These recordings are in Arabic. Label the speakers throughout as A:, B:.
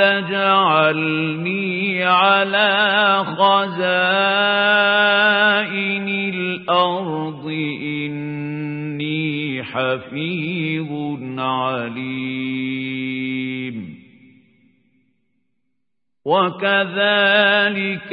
A: اجعلني على خزائن الأرض إني حفيظ عليم وكذلك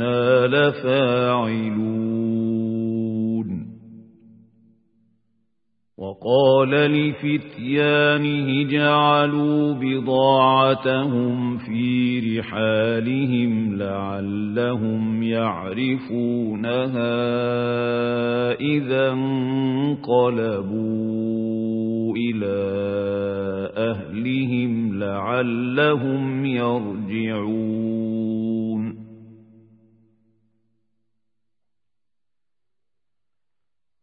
A: وإنا لفاعلون وقال لفتيانه جعلوا بضاعتهم في رحالهم لعلهم يعرفونها إذا انقلبوا إلى أهلهم لعلهم يرجعون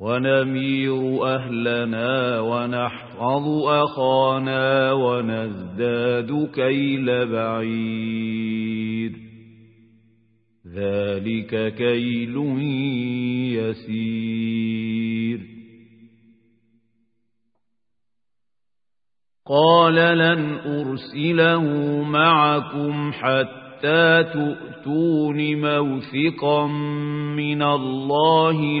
A: ونمير أهلنا ونحفظ أخانا ونزداد كيل بعير. ذلك كيل يسير. قال لن أرسله معكم حتى تؤتون موثقا من الله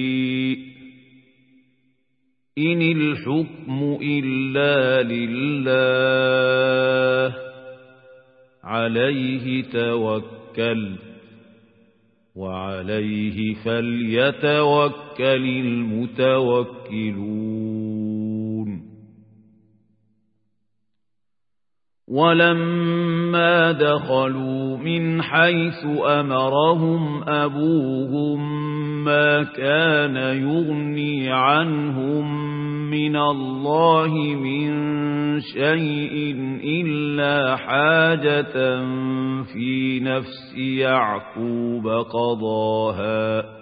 A: إن الحكم إلا لله. عليه توكل وعليه فليتوكل المتوكلون. ولما دخلوا من حيث أمرهم أبوهم ما كان يغني عنهم من الله من شيء إلا حاجة في نفس يعقوب قضاها.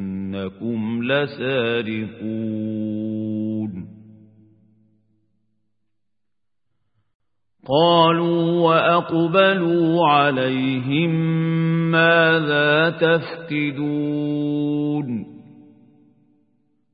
A: إنكم لسارقون. قالوا وأقبلوا عليهم ماذا تفقدون؟